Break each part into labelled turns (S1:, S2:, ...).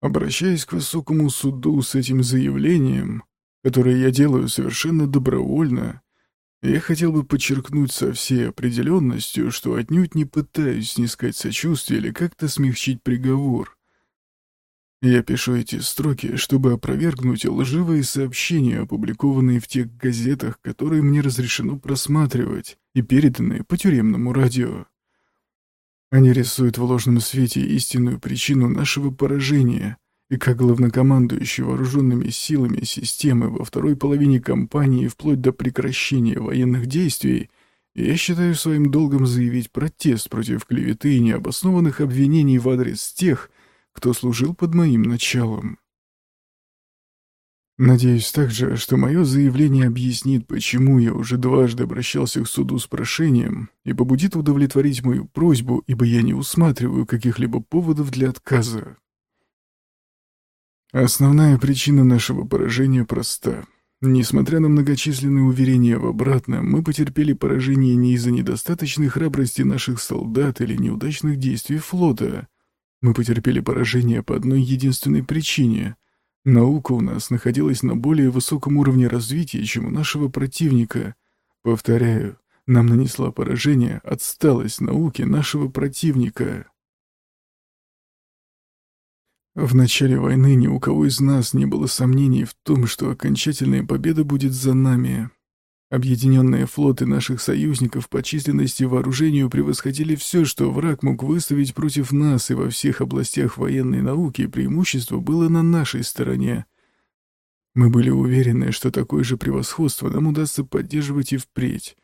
S1: Обращаясь к высокому суду с этим заявлением, которое я делаю совершенно добровольно, я хотел бы подчеркнуть со всей определенностью, что отнюдь не пытаюсь снискать сочувствие или как-то смягчить приговор. Я пишу эти строки, чтобы опровергнуть лживые сообщения, опубликованные в тех газетах, которые мне разрешено просматривать и переданные по тюремному радио. Они рисуют в ложном свете истинную причину нашего поражения, и как главнокомандующий вооруженными силами системы во второй половине кампании вплоть до прекращения военных действий, я считаю своим долгом заявить протест против клеветы и необоснованных обвинений в адрес тех, кто служил под моим началом. Надеюсь также, что мое заявление объяснит, почему я уже дважды обращался к суду с прошением и побудит удовлетворить мою просьбу, ибо я не усматриваю каких-либо поводов для отказа. Основная причина нашего поражения проста. Несмотря на многочисленные уверения в обратном, мы потерпели поражение не из-за недостаточной храбрости наших солдат или неудачных действий флота, мы потерпели поражение по одной единственной причине. Наука у нас находилась на более высоком уровне развития, чем у нашего противника. Повторяю, нам нанесла поражение отсталость науки нашего противника. В начале войны ни у кого из нас не было сомнений в том, что окончательная победа будет за нами. Объединенные флоты наших союзников по численности и вооружению превосходили все, что враг мог выставить против нас, и во всех областях военной науки преимущество было на нашей стороне. Мы были уверены, что такое же превосходство нам удастся поддерживать и впредь.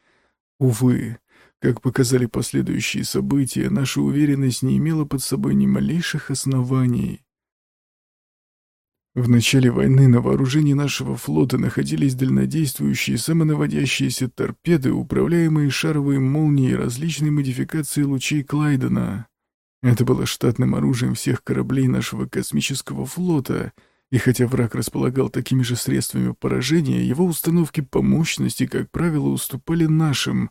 S1: Увы, как показали последующие события, наша уверенность не имела под собой ни малейших оснований. В начале войны на вооружении нашего флота находились дальнодействующие самонаводящиеся торпеды, управляемые шаровой молнией различной модификации лучей Клайдена. Это было штатным оружием всех кораблей нашего космического флота, и хотя враг располагал такими же средствами поражения, его установки по мощности, как правило, уступали нашим.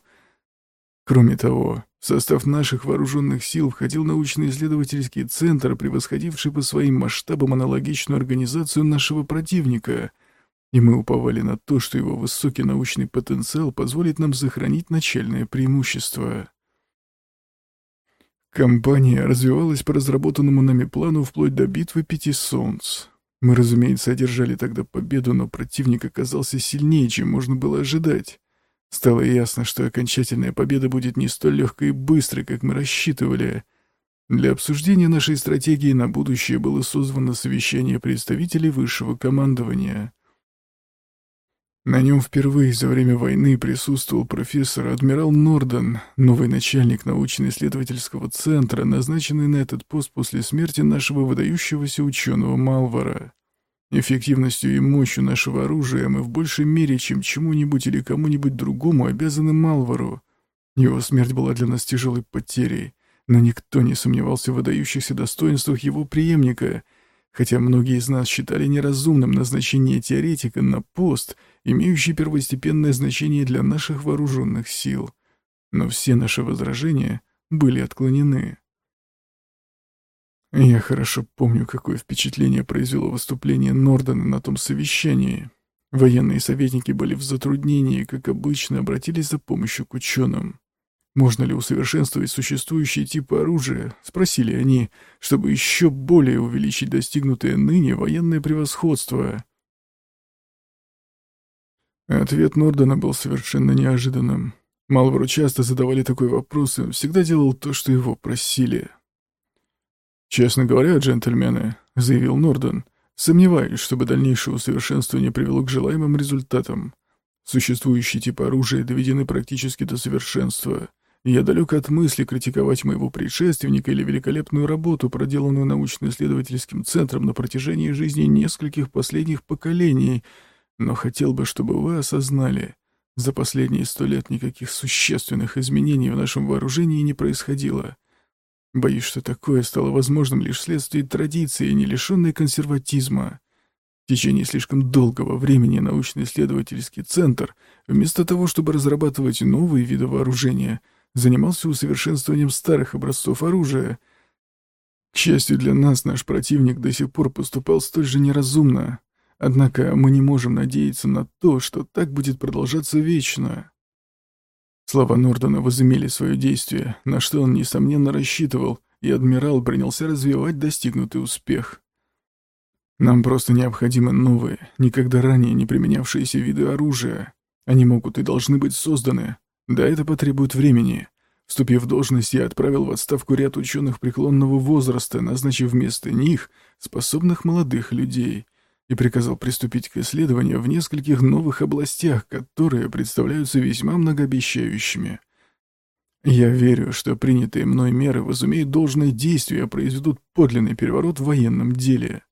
S1: Кроме того, состав наших вооруженных сил входил научно-исследовательский центр, превосходивший по своим масштабам аналогичную организацию нашего противника, и мы уповали на то, что его высокий научный потенциал позволит нам сохранить начальное преимущество. Компания развивалась по разработанному нами плану вплоть до битвы Пяти Солнц. Мы, разумеется, одержали тогда победу, но противник оказался сильнее, чем можно было ожидать. Стало ясно, что окончательная победа будет не столь легкой и быстрой, как мы рассчитывали. Для обсуждения нашей стратегии на будущее было созвано совещание представителей высшего командования. На нем впервые за время войны присутствовал профессор адмирал Норден, новый начальник научно-исследовательского центра, назначенный на этот пост после смерти нашего выдающегося ученого Малвара. Эффективностью и мощью нашего оружия мы в большей мере, чем чему-нибудь или кому-нибудь другому, обязаны Малвару. Его смерть была для нас тяжелой потерей, но никто не сомневался в выдающихся достоинствах его преемника, хотя многие из нас считали неразумным назначение теоретика на пост, имеющий первостепенное значение для наших вооруженных сил. Но все наши возражения были отклонены. Я хорошо помню, какое впечатление произвело выступление Нордена на том совещании. Военные советники были в затруднении как обычно, обратились за помощью к ученым. Можно ли усовершенствовать существующие типы оружия, спросили они, чтобы еще более увеличить достигнутое ныне военное превосходство. Ответ Нордена был совершенно неожиданным. Малвору часто задавали такой вопрос, и он всегда делал то, что его просили. «Честно говоря, джентльмены», — заявил Норден, — «сомневаюсь, чтобы дальнейшее усовершенствование привело к желаемым результатам. Существующие типы оружия доведены практически до совершенства. Я далек от мысли критиковать моего предшественника или великолепную работу, проделанную научно-исследовательским центром на протяжении жизни нескольких последних поколений, но хотел бы, чтобы вы осознали, за последние сто лет никаких существенных изменений в нашем вооружении не происходило». Боюсь, что такое стало возможным лишь вследствие традиции, не лишенной консерватизма. В течение слишком долгого времени научно-исследовательский центр, вместо того, чтобы разрабатывать новые виды вооружения, занимался усовершенствованием старых образцов оружия. К счастью для нас, наш противник до сих пор поступал столь же неразумно. Однако мы не можем надеяться на то, что так будет продолжаться вечно. Слова Нордона возымели свое действие, на что он, несомненно, рассчитывал, и адмирал принялся развивать достигнутый успех. Нам просто необходимы новые, никогда ранее не применявшиеся виды оружия. Они могут и должны быть созданы. Да, это потребует времени. Вступив в должность, я отправил в отставку ряд ученых преклонного возраста, назначив вместо них способных молодых людей, и приказал приступить к исследованию в нескольких новых областях, которые представляются весьма многообещающими. Я верю, что принятые мной меры возумеют должное действие и произведут подлинный переворот в военном деле.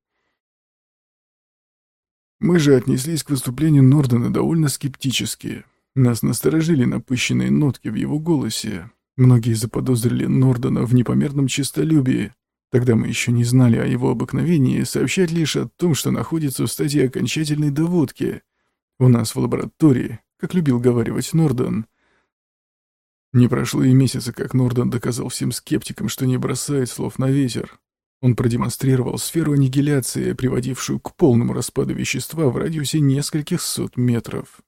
S1: Мы же отнеслись к выступлению Нордена довольно скептически. Нас насторожили напыщенные нотки в его голосе. Многие заподозрили Нордена в непомерном честолюбии. Тогда мы еще не знали о его обыкновении сообщать лишь о том, что находится в стадии окончательной доводки. У нас в лаборатории, как любил говаривать Норден, не прошло и месяца, как Норден доказал всем скептикам, что не бросает слов на ветер. Он продемонстрировал сферу аннигиляции, приводившую к полному распаду вещества в радиусе нескольких сот метров.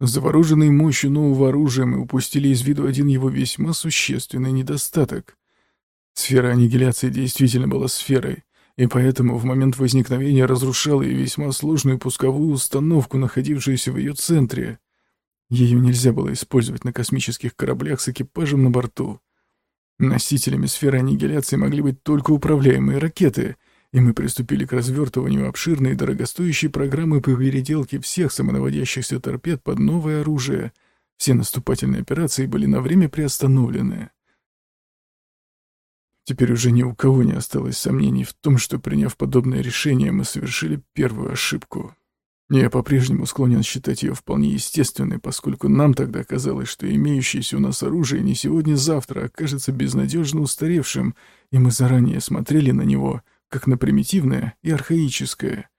S1: Завороженные мощью нового оружия мы упустили из виду один его весьма существенный недостаток. Сфера аннигиляции действительно была сферой, и поэтому в момент возникновения разрушала и весьма сложную пусковую установку, находившуюся в ее центре — ее нельзя было использовать на космических кораблях с экипажем на борту. Носителями сферы аннигиляции могли быть только управляемые ракеты, и мы приступили к развертыванию обширной и дорогостоящей программы по переделке всех самонаводящихся торпед под новое оружие. Все наступательные операции были на время приостановлены. Теперь уже ни у кого не осталось сомнений в том, что, приняв подобное решение, мы совершили первую ошибку. Я по-прежнему склонен считать ее вполне естественной, поскольку нам тогда казалось, что имеющееся у нас оружие не сегодня-завтра окажется безнадежно устаревшим, и мы заранее смотрели на него, как на примитивное и архаическое.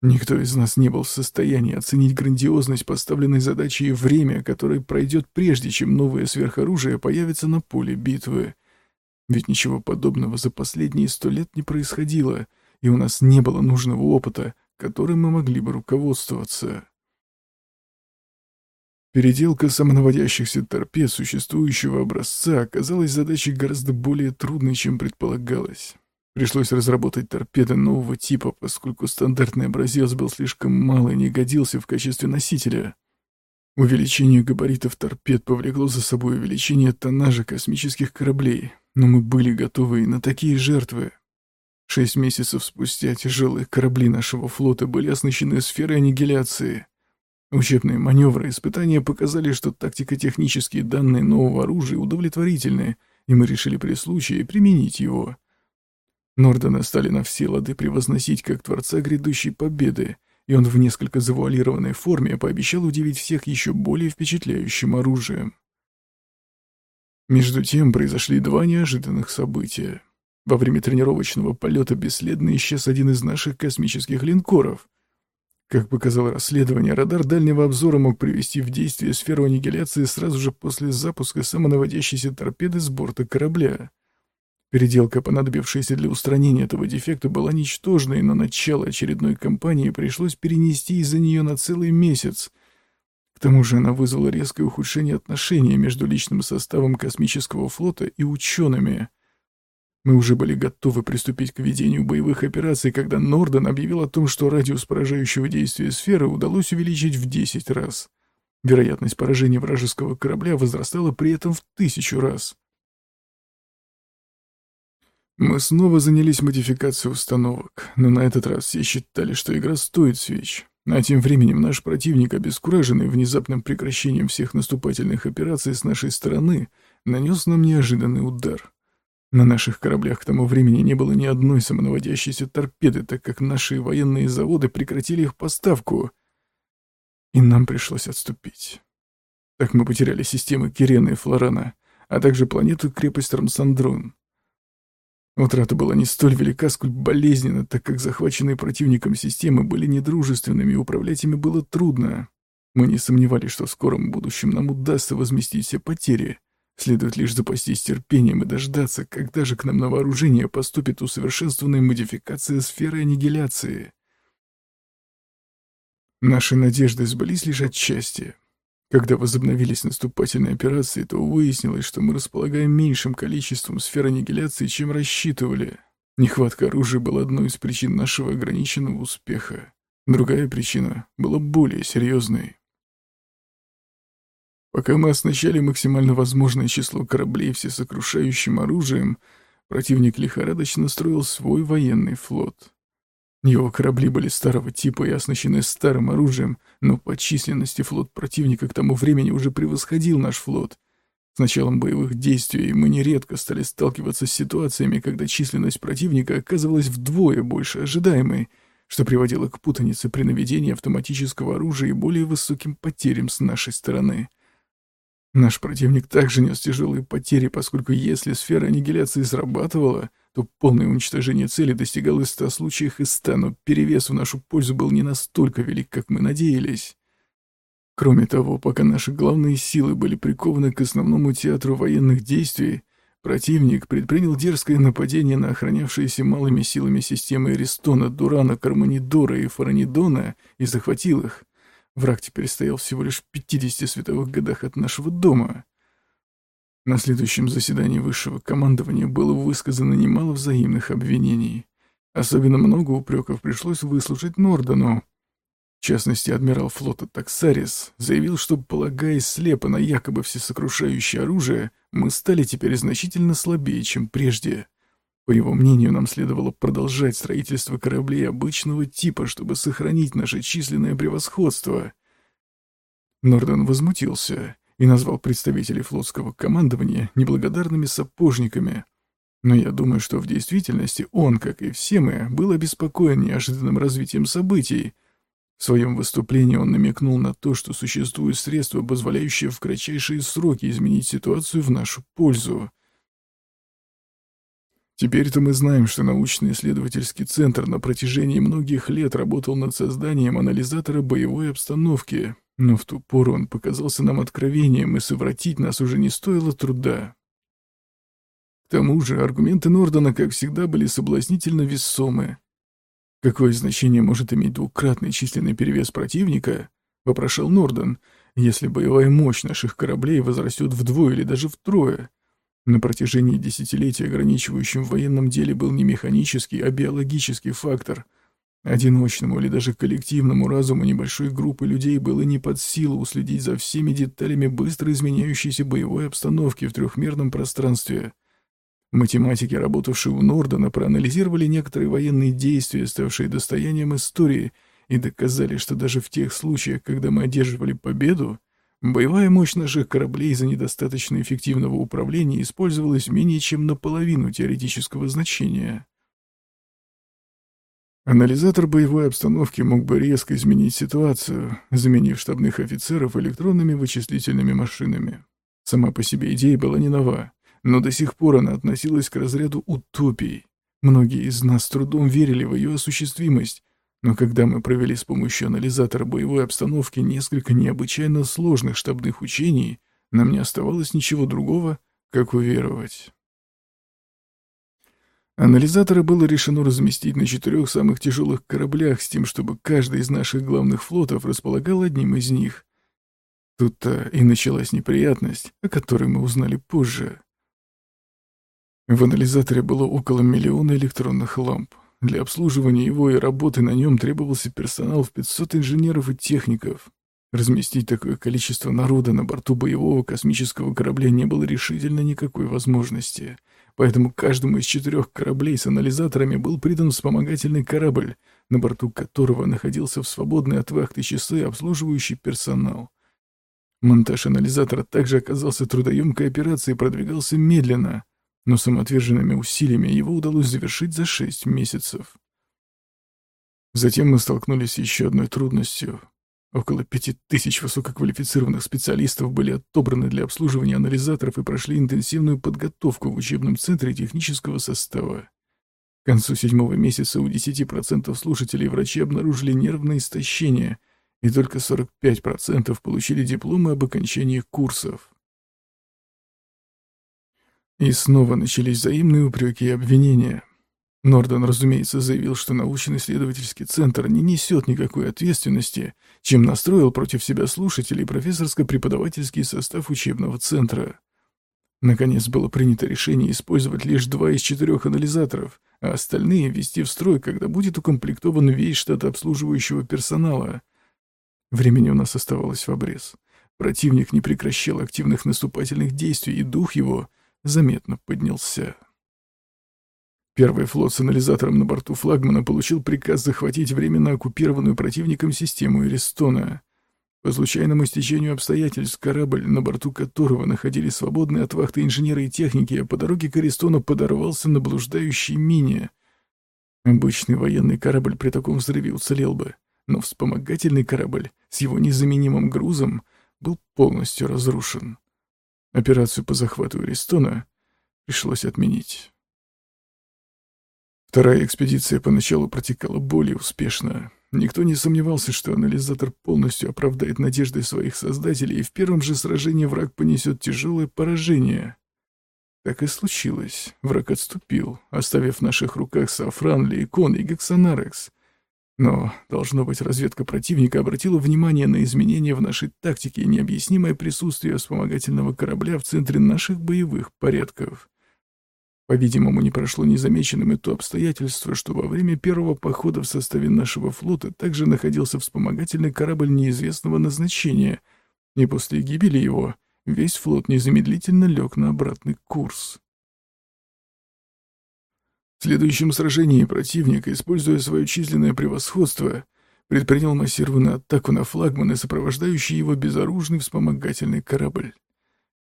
S1: Никто из нас не был в состоянии оценить грандиозность поставленной задачи и время, которое пройдет прежде, чем новое сверхоружие появится на поле битвы. Ведь ничего подобного за последние сто лет не происходило, и у нас не было нужного опыта — которым мы могли бы руководствоваться. Переделка самонаводящихся торпед существующего образца оказалась задачей гораздо более трудной, чем предполагалось. Пришлось разработать торпеды нового типа, поскольку стандартный образец был слишком мал и не годился в качестве носителя. Увеличение габаритов торпед повлекло за собой увеличение тоннажа космических кораблей, но мы были готовы и на такие жертвы. Шесть месяцев спустя тяжелые корабли нашего флота были оснащены сферой аннигиляции. Учебные маневры и испытания показали, что тактико-технические данные нового оружия удовлетворительны, и мы решили при случае применить его. Нордена стали на все лады превозносить как творца грядущей победы, и он в несколько завуалированной форме пообещал удивить всех еще более впечатляющим оружием. Между тем произошли два неожиданных события. Во время тренировочного полета бесследно исчез один из наших космических линкоров. Как показало расследование, радар дальнего обзора мог привести в действие сферу аннигиляции сразу же после запуска самонаводящейся торпеды с борта корабля. Переделка, понадобившаяся для устранения этого дефекта, была ничтожной, но начало очередной кампании пришлось перенести из-за нее на целый месяц. К тому же она вызвала резкое ухудшение отношений между личным составом космического флота и учеными. Мы уже были готовы приступить к ведению боевых операций, когда Норден объявил о том, что радиус поражающего действия сферы удалось увеличить в 10 раз. Вероятность поражения вражеского корабля возрастала при этом в тысячу раз. Мы снова занялись модификацией установок, но на этот раз все считали, что игра стоит свеч. А тем временем наш противник, обескураженный внезапным прекращением всех наступательных операций с нашей стороны, нанес нам неожиданный удар. На наших кораблях к тому времени не было ни одной самонаводящейся торпеды, так как наши военные заводы прекратили их поставку. И нам пришлось отступить. Так мы потеряли системы Кирена и Флорана, а также планету-крепость Рамсандрон. Утрата была не столь велика, сколь болезненна, так как захваченные противником системы были недружественными, и управлять ими было трудно. Мы не сомневались, что в скором будущем нам удастся возместить все потери, Следует лишь запастись терпением и дождаться, когда же к нам на вооружение поступит усовершенствованная модификация сферы аннигиляции. Наши надежды сбылись лишь отчасти. Когда возобновились наступательные операции, то выяснилось, что мы располагаем меньшим количеством сфер аннигиляции, чем рассчитывали. Нехватка оружия была одной из причин нашего ограниченного успеха. Другая причина была более серьезной. Пока мы оснащали максимально возможное число кораблей всесокрушающим оружием, противник лихорадочно строил свой военный флот. Его корабли были старого типа и оснащены старым оружием, но по численности флот противника к тому времени уже превосходил наш флот. С началом боевых действий мы нередко стали сталкиваться с ситуациями, когда численность противника оказывалась вдвое больше ожидаемой, что приводило к путанице при наведении автоматического оружия и более высоким потерям с нашей стороны. Наш противник также нес тяжелые потери, поскольку если сфера аннигиляции срабатывала — то полное уничтожение цели достигалось в ста случаях из ста, но перевес в нашу пользу был не настолько велик, как мы надеялись. Кроме того, пока наши главные силы были прикованы к основному театру военных действий, противник предпринял дерзкое нападение на охранявшиеся малыми силами системы Эристона, Дурана, Карманидора и Фаранидона и захватил их. Враг теперь стоял всего лишь в 50 световых годах от нашего дома. На следующем заседании высшего командования было высказано немало взаимных обвинений. Особенно много упреков пришлось выслушать Нордену. В частности, адмирал флота Таксарис заявил, что, полагаясь слепо на якобы всесокрушающее оружие, мы стали теперь значительно слабее, чем прежде. По его мнению, нам следовало продолжать строительство кораблей обычного типа, чтобы сохранить наше численное превосходство. Норден возмутился и назвал представителей флотского командования неблагодарными сапожниками. Но я думаю, что в действительности он, как и все мы, был обеспокоен неожиданным развитием событий. В своем выступлении он намекнул на то, что существуют средства, позволяющие в кратчайшие сроки изменить ситуацию в нашу пользу. Теперь-то мы знаем, что научно-исследовательский центр на протяжении многих лет работал над созданием анализатора боевой обстановки, но в ту пору он показался нам откровением, и совратить нас уже не стоило труда. К тому же аргументы Нордона, как всегда, были соблазнительно весомы. «Какое значение может иметь двукратный численный перевес противника?» — вопрошал Нордон, «если боевая мощь наших кораблей возрастет вдвое или даже втрое. На протяжении десятилетий ограничивающим в военном деле был не механический, а биологический фактор — Одиночному или даже коллективному разуму небольшой группы людей было не под силу уследить за всеми деталями быстро изменяющейся боевой обстановки в трехмерном пространстве. Математики, работавшие у Нордена, проанализировали некоторые военные действия, ставшие достоянием истории, и доказали, что даже в тех случаях, когда мы одерживали победу, боевая мощь наших кораблей из-за недостаточно эффективного управления использовалась менее чем наполовину теоретического значения. Анализатор боевой обстановки мог бы резко изменить ситуацию, заменив штабных офицеров электронными вычислительными машинами. Сама по себе идея была не нова, но до сих пор она относилась к разряду утопий. Многие из нас с трудом верили в ее осуществимость, но когда мы провели с помощью анализатора боевой обстановки несколько необычайно сложных штабных учений, нам не оставалось ничего другого, как уверовать. Анализаторы было решено разместить на четырех самых тяжелых кораблях с тем, чтобы каждый из наших главных флотов располагал одним из них. Тут-то и началась неприятность, о которой мы узнали позже. В анализаторе было около миллиона электронных ламп. Для обслуживания его и работы на нем требовался персонал в 500 инженеров и техников. Разместить такое количество народа на борту боевого космического корабля не было решительно никакой возможности — поэтому каждому из четырех кораблей с анализаторами был придан вспомогательный корабль, на борту которого находился в свободные от вахты часы обслуживающий персонал. Монтаж анализатора также оказался трудоемкой операцией и продвигался медленно, но самоотверженными усилиями его удалось завершить за шесть месяцев. Затем мы столкнулись с еще одной трудностью — Около пяти тысяч высококвалифицированных специалистов были отобраны для обслуживания анализаторов и прошли интенсивную подготовку в учебном центре технического состава. К концу седьмого месяца у 10% слушателей врачи обнаружили нервное истощение, и только 45% получили дипломы об окончании курсов. И снова начались взаимные упреки и обвинения. Норден, разумеется, заявил, что научно-исследовательский центр не несет никакой ответственности, чем настроил против себя слушателей профессорско-преподавательский состав учебного центра. Наконец было принято решение использовать лишь два из четырех анализаторов, а остальные ввести в строй, когда будет укомплектован весь штат обслуживающего персонала. Времени у нас оставалось в обрез. Противник не прекращал активных наступательных действий, и дух его заметно поднялся. Первый флот с анализатором на борту флагмана получил приказ захватить временно оккупированную противником систему Эристона. По случайному стечению обстоятельств корабль, на борту которого находились свободные от вахты инженеры и техники, а по дороге к Эристону подорвался на блуждающей мине. Обычный военный корабль при таком взрыве уцелел бы, но вспомогательный корабль с его незаменимым грузом был полностью разрушен. Операцию по захвату Эристона пришлось отменить. Вторая экспедиция поначалу протекала более успешно. Никто не сомневался, что анализатор полностью оправдает надежды своих создателей, и в первом же сражении враг понесет тяжелое поражение. Так и случилось. Враг отступил, оставив в наших руках Сафран, Лейкон и Гексонарекс. Но, должно быть, разведка противника обратила внимание на изменения в нашей тактике и необъяснимое присутствие вспомогательного корабля в центре наших боевых порядков. По-видимому, не прошло незамеченным и то обстоятельство, что во время первого похода в составе нашего флота также находился вспомогательный корабль неизвестного назначения, и после гибели его весь флот незамедлительно лег на обратный курс. В следующем сражении противник, используя свое численное превосходство, предпринял массированную атаку на флагман и сопровождающий его безоружный вспомогательный корабль.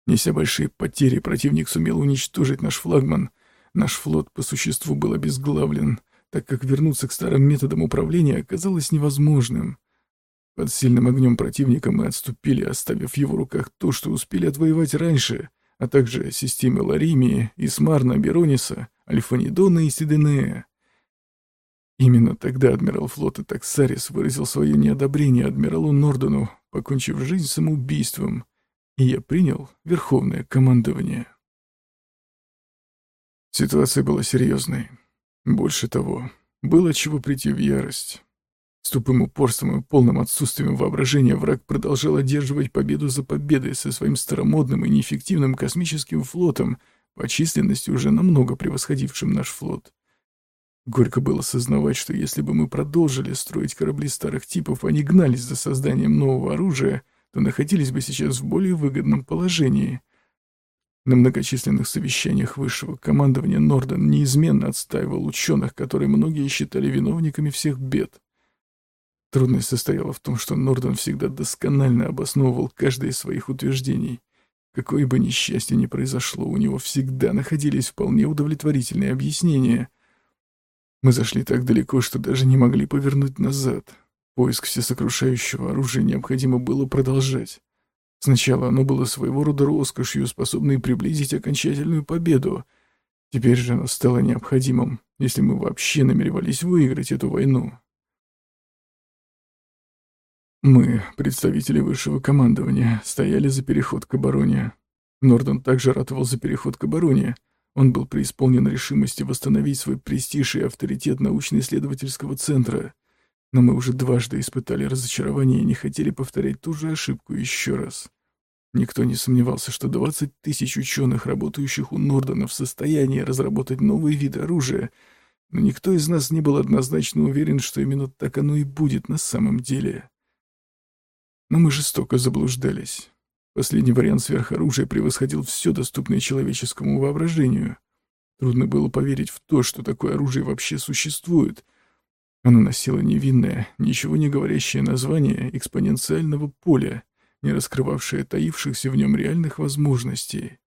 S1: Неся большие потери, противник сумел уничтожить наш флагман. Наш флот по существу был обезглавлен, так как вернуться к старым методам управления оказалось невозможным. Под сильным огнем противника мы отступили, оставив в его руках то, что успели отвоевать раньше, а также системы Ларимии, Исмарна, Берониса, Альфанидона и Сиденея. Именно тогда адмирал флота Таксарис выразил свое неодобрение адмиралу Нордону, покончив жизнь самоубийством, и я принял верховное командование. Ситуация была серьезной. Больше того, было чего прийти в ярость. С тупым упорством и полным отсутствием воображения враг продолжал одерживать победу за победой со своим старомодным и неэффективным космическим флотом, по численности уже намного превосходившим наш флот. Горько было сознавать, что если бы мы продолжили строить корабли старых типов, а не гнались за созданием нового оружия, то находились бы сейчас в более выгодном положении. На многочисленных совещаниях высшего командования Норден неизменно отстаивал ученых, которые многие считали виновниками всех бед. Трудность состояла в том, что Норден всегда досконально обосновывал каждое из своих утверждений. Какое бы несчастье ни произошло, у него всегда находились вполне удовлетворительные объяснения. Мы зашли так далеко, что даже не могли повернуть назад. Поиск всесокрушающего оружия необходимо было продолжать. Сначала оно было своего рода роскошью, способной приблизить окончательную победу. Теперь же оно стало необходимым, если мы вообще намеревались выиграть эту войну. Мы, представители высшего командования, стояли за переход к обороне. Нордон также ратовал за переход к обороне. Он был преисполнен решимости восстановить свой престиж и авторитет научно-исследовательского центра. Но мы уже дважды испытали разочарование и не хотели повторять ту же ошибку еще раз. Никто не сомневался, что 20 тысяч ученых, работающих у Нордона, в состоянии разработать новые виды оружия, но никто из нас не был однозначно уверен, что именно так оно и будет на самом деле. Но мы жестоко заблуждались. Последний вариант сверхоружия превосходил все доступное человеческому воображению. Трудно было поверить в то, что такое оружие вообще существует. Оно носило невинное, ничего не говорящее название экспоненциального поля, не раскрывавшее таившихся в нем реальных возможностей.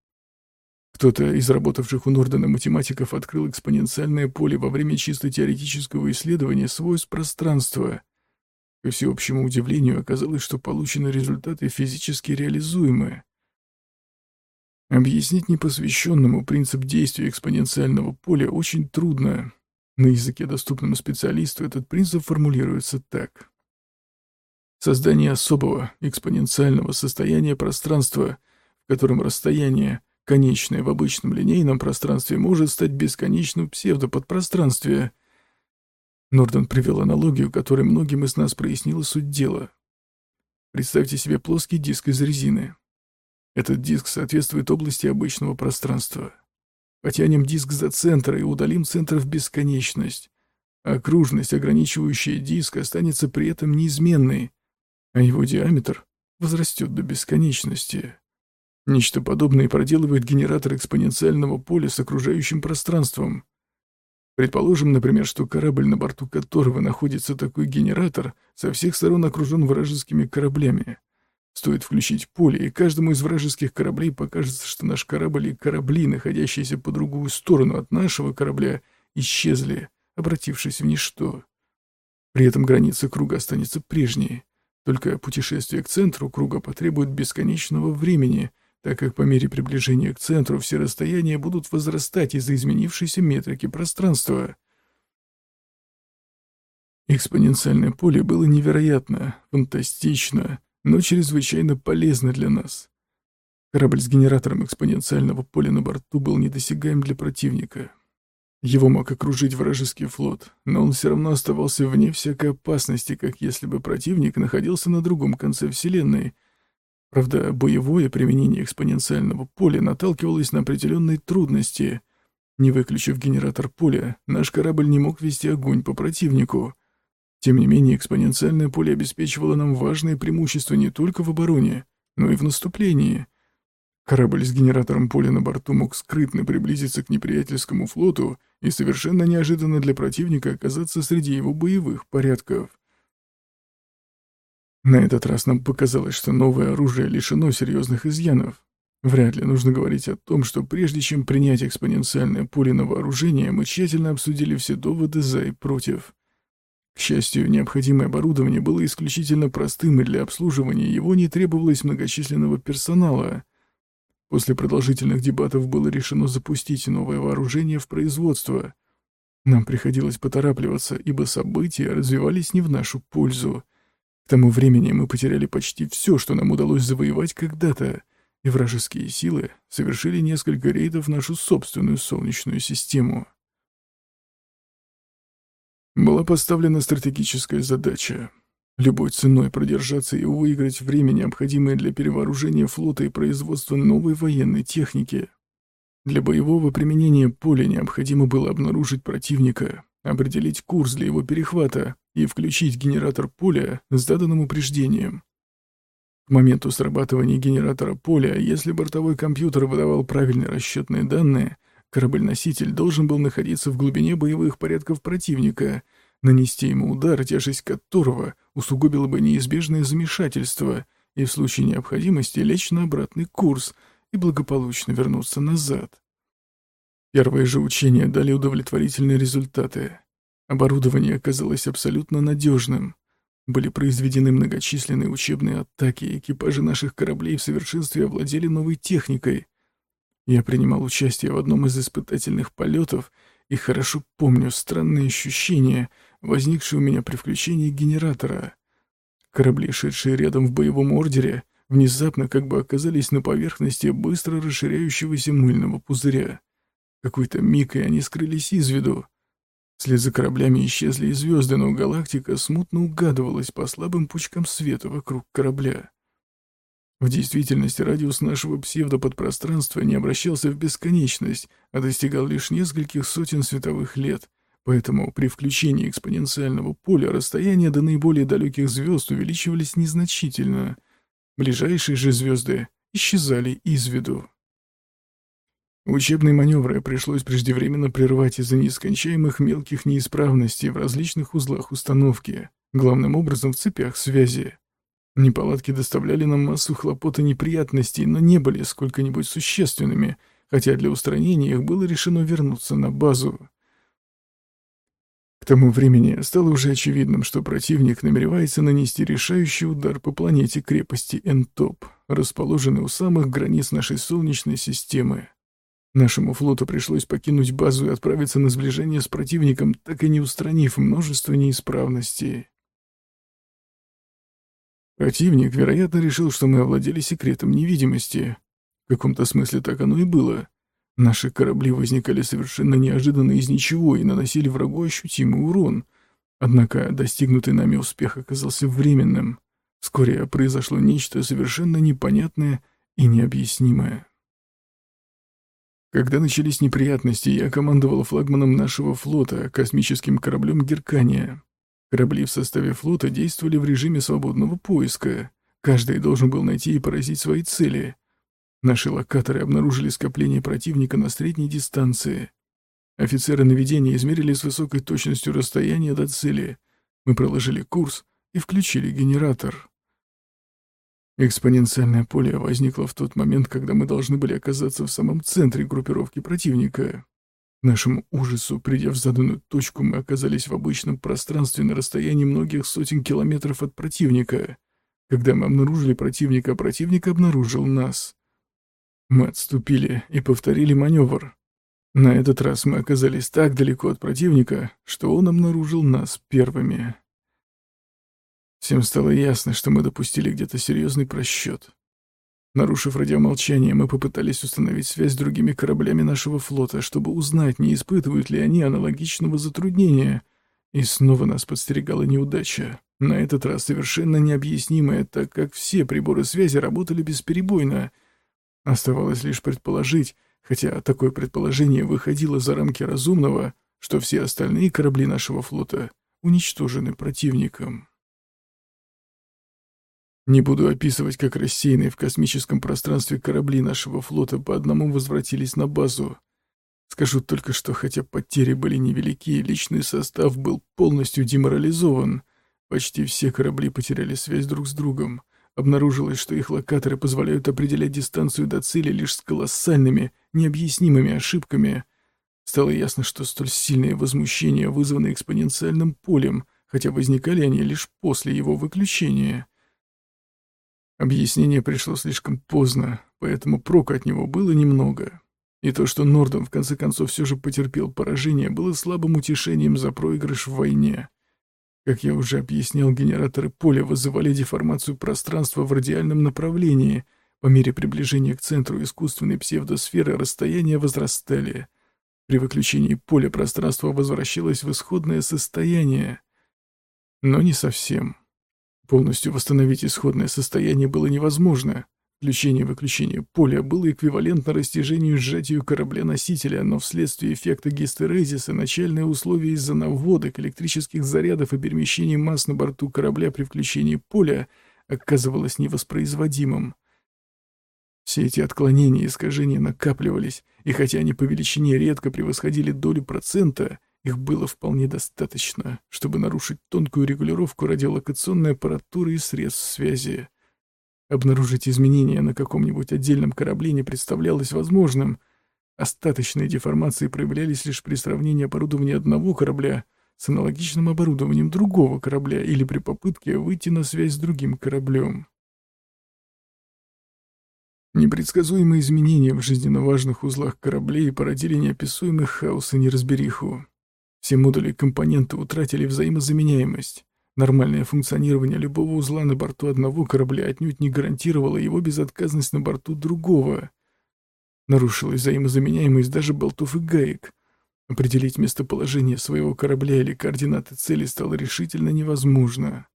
S1: Кто-то из работавших у Нордена математиков открыл экспоненциальное поле во время чисто теоретического исследования свойств пространства, Ко всеобщему удивлению оказалось, что полученные результаты физически реализуемы. Объяснить непосвященному принцип действия экспоненциального поля очень трудно. На языке, доступном специалисту, этот принцип формулируется так. Создание особого экспоненциального состояния пространства, в котором расстояние, конечное в обычном линейном пространстве может стать бесконечным в. Норден привел аналогию, которой многим из нас прояснила суть дела. Представьте себе плоский диск из резины. Этот диск соответствует области обычного пространства. Потянем диск за центр и удалим центр в бесконечность. Окружность, ограничивающая диск, останется при этом неизменной, а его диаметр возрастет до бесконечности. Нечто подобное проделывает генератор экспоненциального поля с окружающим пространством. Предположим, например, что корабль, на борту которого находится такой генератор, со всех сторон окружен вражескими кораблями. Стоит включить поле, и каждому из вражеских кораблей покажется, что наш корабль и корабли, находящиеся по другую сторону от нашего корабля, исчезли, обратившись в ничто. При этом граница круга останется прежней. Только путешествие к центру круга потребует бесконечного времени, так как по мере приближения к центру все расстояния будут возрастать из-за изменившейся метрики пространства. Экспоненциальное поле было невероятно, фантастично, но чрезвычайно полезно для нас. Корабль с генератором экспоненциального поля на борту был недосягаем для противника. Его мог окружить вражеский флот, но он все равно оставался вне всякой опасности, как если бы противник находился на другом конце Вселенной — Правда, боевое применение экспоненциального поля наталкивалось на определенные трудности. Не выключив генератор поля, наш корабль не мог вести огонь по противнику. Тем не менее, экспоненциальное поле обеспечивало нам важное преимущество не только в обороне, но и в наступлении. Корабль с генератором поля на борту мог скрытно приблизиться к неприятельскому флоту и совершенно неожиданно для противника оказаться среди его боевых порядков. На этот раз нам показалось, что новое оружие лишено серьезных изъянов. Вряд ли нужно говорить о том, что прежде чем принять экспоненциальное поле на вооружение, мы тщательно обсудили все доводы «за» и «против». К счастью, необходимое оборудование было исключительно простым, и для обслуживания его не требовалось многочисленного персонала. После продолжительных дебатов было решено запустить новое вооружение в производство. Нам приходилось поторапливаться, ибо события развивались не в нашу пользу. К тому времени мы потеряли почти все, что нам удалось завоевать когда-то, и вражеские силы совершили несколько рейдов в нашу собственную Солнечную систему. Была поставлена стратегическая задача — любой ценой продержаться и выиграть время, необходимое для перевооружения флота и производства новой военной техники. Для боевого применения поля необходимо было обнаружить противника, определить курс для его перехвата и включить генератор поля с заданным упреждением. К моменту срабатывания генератора поля, если бортовой компьютер выдавал правильные расчетные данные, корабль-носитель должен был находиться в глубине боевых порядков противника, нанести ему удар, тяжесть которого усугубила бы неизбежное замешательство и в случае необходимости лечь на обратный курс и благополучно вернуться назад. Первые же учения дали удовлетворительные результаты. Оборудование оказалось абсолютно надежным. Были произведены многочисленные учебные атаки, экипажи наших кораблей в совершенстве овладели новой техникой. Я принимал участие в одном из испытательных полетов и хорошо помню странные ощущения, возникшие у меня при включении генератора. Корабли, шедшие рядом в боевом ордере, внезапно как бы оказались на поверхности быстро расширяющегося мыльного пузыря. Какой-то миг, и они скрылись из виду. Вслед за кораблями исчезли и звезды, но галактика смутно угадывалась по слабым пучкам света вокруг корабля. В действительности радиус нашего псевдоподпространства не обращался в бесконечность, а достигал лишь нескольких сотен световых лет, поэтому при включении экспоненциального поля расстояния до наиболее далеких звезд увеличивались незначительно. Ближайшие же звезды исчезали из виду. Учебные маневры пришлось преждевременно прервать из-за нескончаемых мелких неисправностей в различных узлах установки, главным образом в цепях связи. Неполадки доставляли нам массу хлопот и неприятностей, но не были сколько-нибудь существенными, хотя для устранения их было решено вернуться на базу. К тому времени стало уже очевидным, что противник намеревается нанести решающий удар по планете крепости Энтоп, расположенной у самых границ нашей Солнечной системы. Нашему флоту пришлось покинуть базу и отправиться на сближение с противником, так и не устранив множество неисправностей. Противник, вероятно, решил, что мы овладели секретом невидимости. В каком-то смысле так оно и было. Наши корабли возникали совершенно неожиданно из ничего и наносили врагу ощутимый урон. Однако достигнутый нами успех оказался временным. Вскоре произошло нечто совершенно непонятное и необъяснимое. Когда начались неприятности, я командовал флагманом нашего флота, космическим кораблем «Геркания». Корабли в составе флота действовали в режиме свободного поиска. Каждый должен был найти и поразить свои цели. Наши локаторы обнаружили скопление противника на средней дистанции. Офицеры наведения измерили с высокой точностью расстояние до цели. Мы проложили курс и включили генератор. Экспоненциальное поле возникло в тот момент, когда мы должны были оказаться в самом центре группировки противника. К нашему ужасу, придя в заданную точку, мы оказались в обычном пространстве на расстоянии многих сотен километров от противника. Когда мы обнаружили противника, противник обнаружил нас. Мы отступили и повторили маневр. На этот раз мы оказались так далеко от противника, что он обнаружил нас первыми. Всем стало ясно, что мы допустили где-то серьезный просчет. Нарушив радиомолчание, мы попытались установить связь с другими кораблями нашего флота, чтобы узнать, не испытывают ли они аналогичного затруднения. И снова нас подстерегала неудача. На этот раз совершенно необъяснимая, так как все приборы связи работали бесперебойно. Оставалось лишь предположить, хотя такое предположение выходило за рамки разумного, что все остальные корабли нашего флота уничтожены противником. Не буду описывать, как рассеянные в космическом пространстве корабли нашего флота по одному возвратились на базу. Скажу только, что хотя потери были невелики, личный состав был полностью деморализован. Почти все корабли потеряли связь друг с другом. Обнаружилось, что их локаторы позволяют определять дистанцию до цели лишь с колоссальными, необъяснимыми ошибками. Стало ясно, что столь сильные возмущения вызваны экспоненциальным полем, хотя возникали они лишь после его выключения. Объяснение пришло слишком поздно, поэтому прока от него было немного. И то, что Нордон в конце концов все же потерпел поражение, было слабым утешением за проигрыш в войне. Как я уже объяснял, генераторы поля вызывали деформацию пространства в радиальном направлении. По мере приближения к центру искусственной псевдосферы расстояния возрастали. При выключении поля пространство возвращалось в исходное состояние. Но не совсем. Полностью восстановить исходное состояние было невозможно. Включение-выключение поля было эквивалентно растяжению сжатию корабля-носителя, но вследствие эффекта гистерезиса начальные условия из-за наводок, электрических зарядов и перемещения масс на борту корабля при включении поля оказывалось невоспроизводимым. Все эти отклонения и искажения накапливались, и хотя они по величине редко превосходили долю процента, их было вполне достаточно, чтобы нарушить тонкую регулировку радиолокационной аппаратуры и средств связи. Обнаружить изменения на каком-нибудь отдельном корабле не представлялось возможным. Остаточные деформации проявлялись лишь при сравнении оборудования одного корабля с аналогичным оборудованием другого корабля или при попытке выйти на связь с другим кораблем. Непредсказуемые изменения в жизненно важных узлах кораблей породили неописуемый хаос и неразбериху. Все модули и компоненты утратили взаимозаменяемость. Нормальное функционирование любого узла на борту одного корабля отнюдь не гарантировало его безотказность на борту другого. Нарушилась взаимозаменяемость даже болтов и гаек. Определить местоположение своего корабля или координаты цели стало решительно невозможно.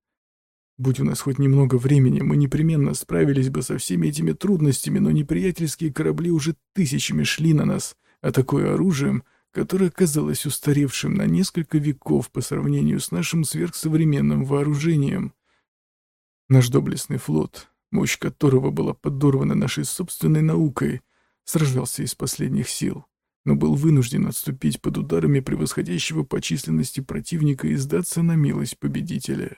S1: Будь у нас хоть немного времени, мы непременно справились бы со всеми этими трудностями, но неприятельские корабли уже тысячами шли на нас, атакуя оружием, которое казалось устаревшим на несколько веков по сравнению с нашим сверхсовременным вооружением. Наш доблестный флот, мощь которого была подорвана нашей собственной наукой, сражался из последних сил, но был вынужден отступить под ударами превосходящего по численности противника и сдаться на милость победителя.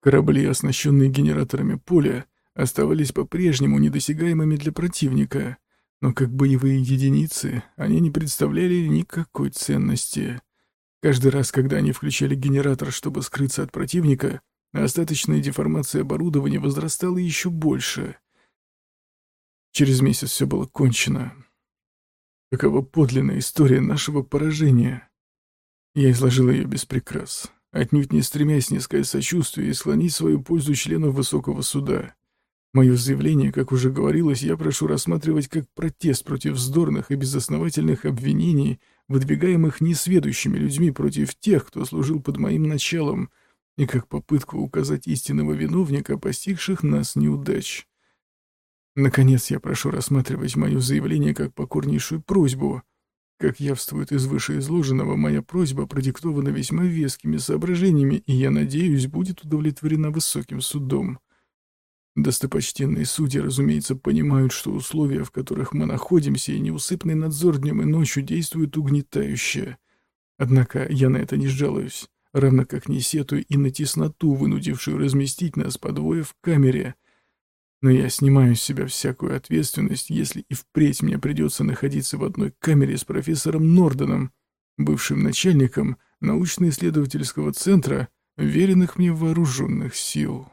S1: Корабли, оснащенные генераторами поля, оставались по-прежнему недосягаемыми для противника, но как боевые единицы они не представляли никакой ценности. Каждый раз, когда они включали генератор, чтобы скрыться от противника, остаточная деформация оборудования возрастала еще больше. Через месяц все было кончено. Какова подлинная история нашего поражения? Я изложил ее без прикрас, отнюдь не стремясь снискать сочувствие и склонить свою пользу членов высокого суда. Мое заявление, как уже говорилось, я прошу рассматривать как протест против вздорных и безосновательных обвинений, выдвигаемых несведущими людьми против тех, кто служил под моим началом, и как попытку указать истинного виновника постигших нас неудач. Наконец, я прошу рассматривать мое заявление как покорнейшую просьбу. Как явствует из вышеизложенного, моя просьба продиктована весьма вескими соображениями, и, я надеюсь, будет удовлетворена высоким судом. Достопочтенные судьи, разумеется, понимают, что условия, в которых мы находимся, и неусыпный надзор днем и ночью действуют угнетающе. Однако я на это не жалуюсь, равно как не сетую и на тесноту, вынудившую разместить нас по двое в камере. Но я снимаю с себя всякую ответственность, если и впредь мне придется находиться в одной камере с профессором Норденом, бывшим начальником научно-исследовательского центра, веренных мне вооруженных сил.